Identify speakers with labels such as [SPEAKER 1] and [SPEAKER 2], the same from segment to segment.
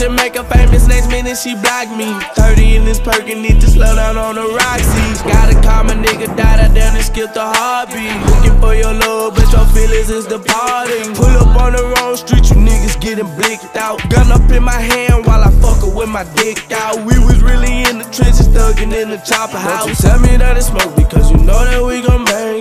[SPEAKER 1] and make her famous. Next minute she block me. 30 in this perk and need to slow down on the Roxy. Gotta call my nigga, die down and skip the heartbeat. Looking for your love, but your feelings is departing. Pull up on the wrong street, you niggas getting blicked out. Gun up in my hand while I fuck her with my dick out. We was really in the trenches, thugging in the chopper house. Don't you tell me that it's smoke because you know that we gon' bang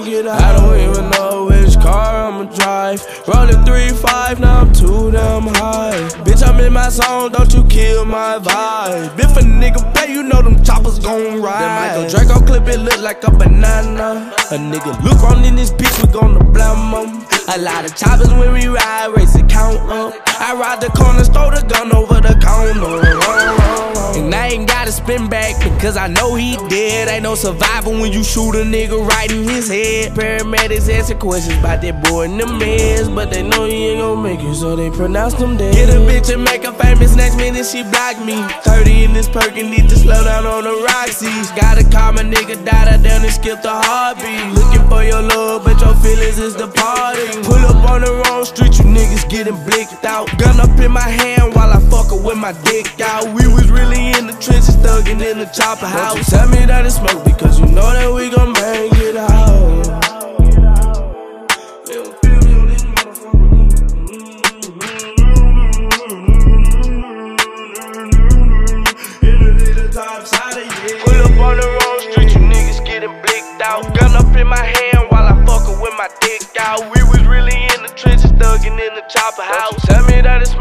[SPEAKER 1] Rolling 3-5, now I'm too damn high. Bitch, I'm in my zone, don't you kill my vibe. If a nigga play, you know them choppers gon' ride. Then Michael Draco clip it look like a banana. A nigga look on in this bitch, we gonna blame him. A lot of choppers when we ride, race the count up. I ride the corners, throw the gun over the counter. And I ain't gotta spin back because I know he dead. Ain't no survivor when you shoot a nigga right in his head. Paramedics asking questions about that boy in the mess, but they know he ain't gon' make it, so they pronounce him dead. Get a bitch and make her famous. Next minute she block me. 30 in this perk and need to slow down on the Roxy's. Gotta call my nigga, die down and skip the heartbeat. Looking for your love, but your feelings is departing. Pull up on the wrong street, you niggas getting blicked out. Gun up in my hand while I fuck with my dick out. We was really in the trenches, thugging in the chopper house. Don't you tell me that it's smoke because you know that we gon' bang it out. Pull up on the wrong street, you niggas getting blicked out. Gun up in my hand while I fuckin' with my dick out. We was really in the trenches, thugging in the chopper house. Don't you tell me that it's